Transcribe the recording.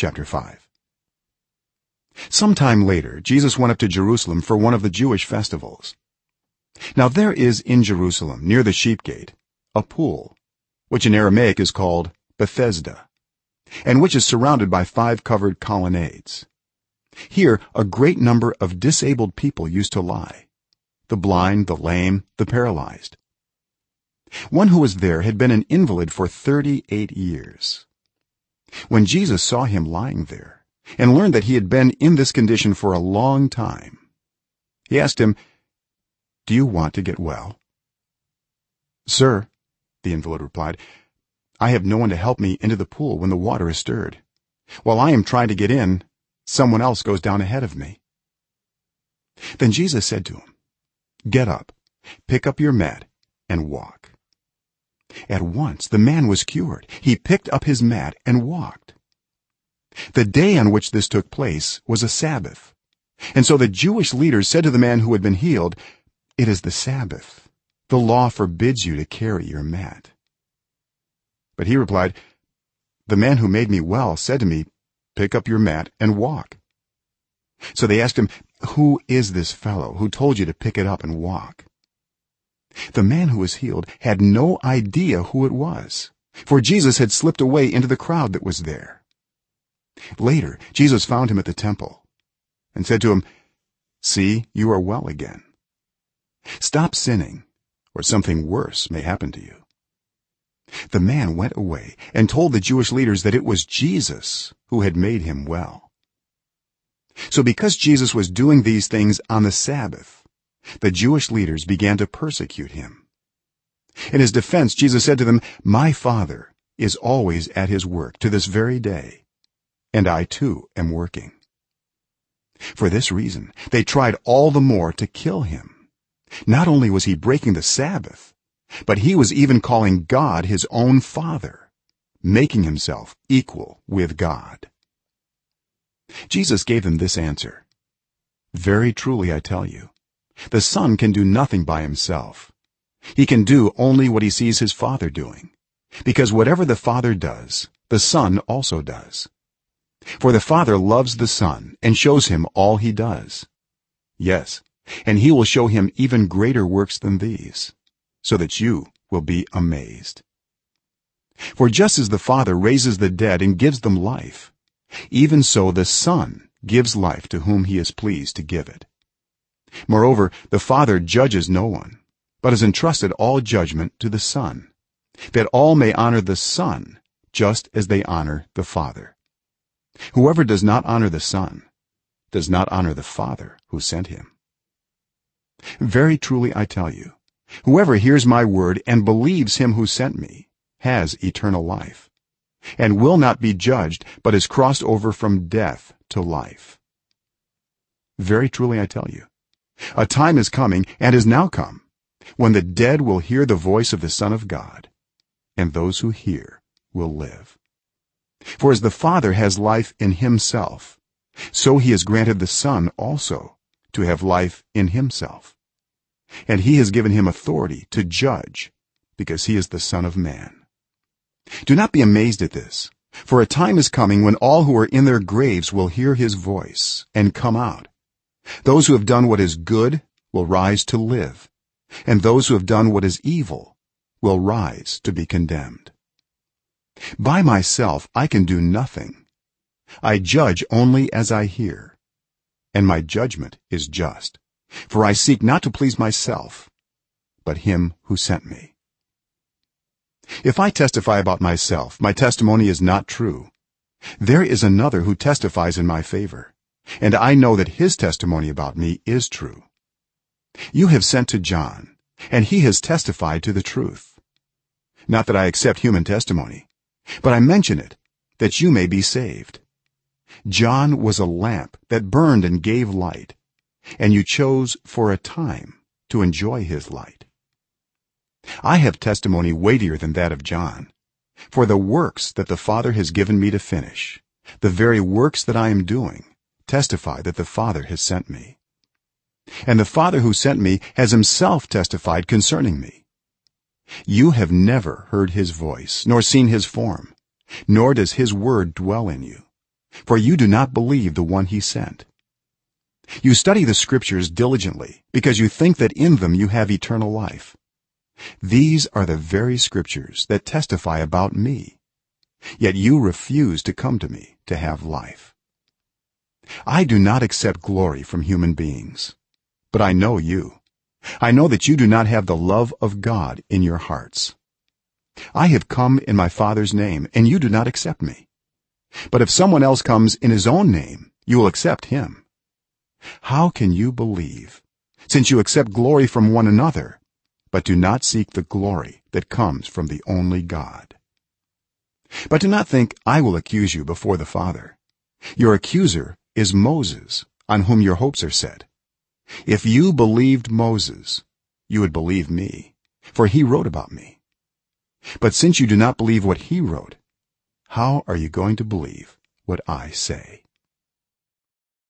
chapter 5 sometime later jesus went up to jerusalem for one of the jewish festivals. Now there is in jerusalem near the sheep gate a pool which in aramaic is called bethesda and which is surrounded by five covered colonnades. Here a great number of disabled people used to lie. The blind the lame the paralyzed. One who was there had been an invalid for 38 years when jesus saw him lying there and learned that he had been in this condition for a long time he asked him do you want to get well? Sir the invalid replied i have no one to help me into the pool when the water is stirred. While i am trying to get in someone else goes down ahead of me. Then jesus said to him get up pick up your mat and walk at once the man was cured. He picked up his mat and walked. The day on which this took place was a sabbath. And so the jewish leaders said to the man who had been healed it is the sabbath. The law forbids you to carry your mat. But he replied the man who made me well said to me pick up your mat and walk so they asked him who is this fellow who told you to pick it up and walk the man who was healed had no idea who it was for jesus had slipped away into the crowd that was there. Later jesus found him at the temple and said to him see you are well again. Stop sinning or something worse may happen to you. The man went away and told the jewish leaders that it was jesus who had made him well. So because jesus was doing these things on the sabbath the jewish leaders began to persecute him. In his defense jesus said to them my father is always at his work to this very day and i too am working. For this reason they tried all the more to kill him. Not only was he breaking the sabbath but he was even calling god his own father making himself equal with god. Jesus gave them this answer very truly i tell you the son can do nothing by himself. He can do only what he sees his father doing. Because whatever the father does the son also does. For the father loves the son and shows him all he does. Yes and he will show him even greater works than these so that you will be amazed. For just as the father raises the dead and gives them life even so the son gives life to whom he is pleased to give it moreover the father judges no one but has entrusted all judgment to the son that all may honor the son just as they honor the father. Whoever does not honor the son does not honor the father who sent him. Very truly i tell you whoever hears my word and believes him who sent me has eternal life and will not be judged but is crossed over from death to life. Very truly i tell you a time is coming and is now come when the dead will hear the voice of the son of god and those who hear will live. For as the father has life in himself so he has granted the son also to have life in himself. And he has given him authority to judge because he is the son of man. Do not be amazed at this for a time is coming when all who are in their graves will hear his voice and come out those who have done what is good will rise to live and those who have done what is evil will rise to be condemned. By myself i can do nothing. I judge only as i hear and my judgment is just. For i seek not to please myself but him who sent me. If i testify about myself my testimony is not true. There is another who testifies in my favor and i know that his testimony about me is true. You have sent to john and he has testified to the truth. Not that i accept human testimony but i mention it that you may be saved. John was a lamp that burned and gave light and you chose for a time to enjoy his light. I have testimony weightier than that of john for the works that the father has given me to finish the very works that i am doing testify that the father has sent me. And the father who sent me has himself testified concerning me. You have never heard his voice nor seen his form nor does his word dwell in you for you do not believe the one he sent. You study the scriptures diligently because you think that in them you have eternal life. These are the very scriptures that testify about me. Yet you refuse to come to me to have life i do not accept glory from human beings. But i know you. I know that you do not have the love of god in your hearts. I have come in my father's name and you do not accept me. But if someone else comes in his own name you will accept him. How can you believe since you accept glory from one another but do not seek the glory that comes from the only god? But do not think i will accuse you before the father. Your accuser is moses on whom your hopes are set. If you believed moses you would believe me for he wrote about me. But since you do not believe what he wrote how are you going to believe what i say